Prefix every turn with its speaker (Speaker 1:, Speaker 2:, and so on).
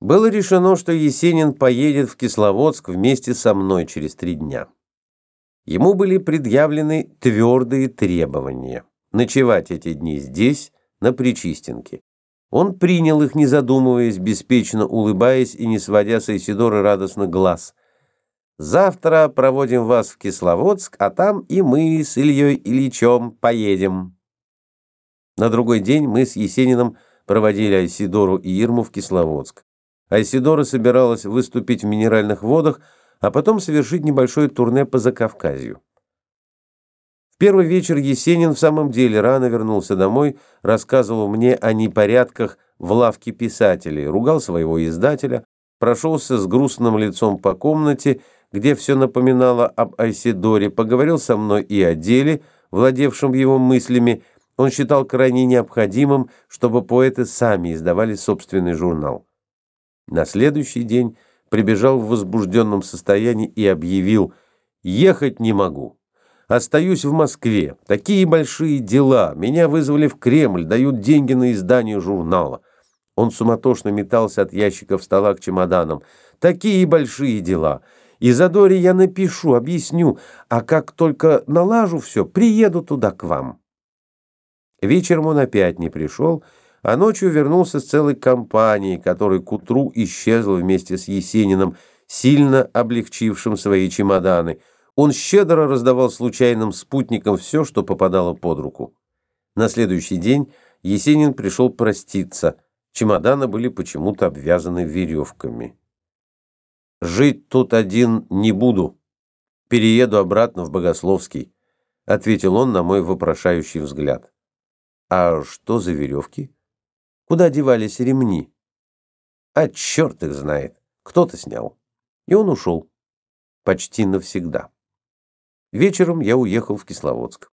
Speaker 1: Было решено, что Есенин поедет в Кисловодск вместе со мной через три дня. Ему были предъявлены твердые требования. Ночевать эти дни здесь, на Причистенке. Он принял их, не задумываясь, беспечно улыбаясь и не сводя с Исидора радостно глаз. «Завтра проводим вас в Кисловодск, а там и мы с Ильей Ильичем поедем». На другой день мы с Есениным проводили Айсидору и Ирму в Кисловодск. Айсидора собиралась выступить в минеральных водах, а потом совершить небольшое турне по Закавказью. В первый вечер Есенин в самом деле рано вернулся домой, рассказывал мне о непорядках в лавке писателей, ругал своего издателя, прошелся с грустным лицом по комнате, где все напоминало об Айсидоре, поговорил со мной и о деле, владевшем его мыслями, он считал крайне необходимым, чтобы поэты сами издавали собственный журнал. На следующий день прибежал в возбужденном состоянии и объявил «Ехать не могу. Остаюсь в Москве. Такие большие дела. Меня вызвали в Кремль, дают деньги на издание журнала». Он суматошно метался от ящиков стола к чемоданам. «Такие большие дела. И Задоре я напишу, объясню, а как только налажу все, приеду туда к вам». Вечером он опять не пришел, а ночью вернулся с целой компанией, которая к утру исчезла вместе с Есениным, сильно облегчившим свои чемоданы. Он щедро раздавал случайным спутникам все, что попадало под руку. На следующий день Есенин пришел проститься. Чемоданы были почему-то обвязаны веревками. «Жить тут один не буду. Перееду обратно в Богословский», — ответил он на мой вопрошающий взгляд. «А что за веревки?» Куда девались ремни? А черт их знает. Кто-то снял. И он ушел. Почти навсегда. Вечером я уехал в Кисловодск.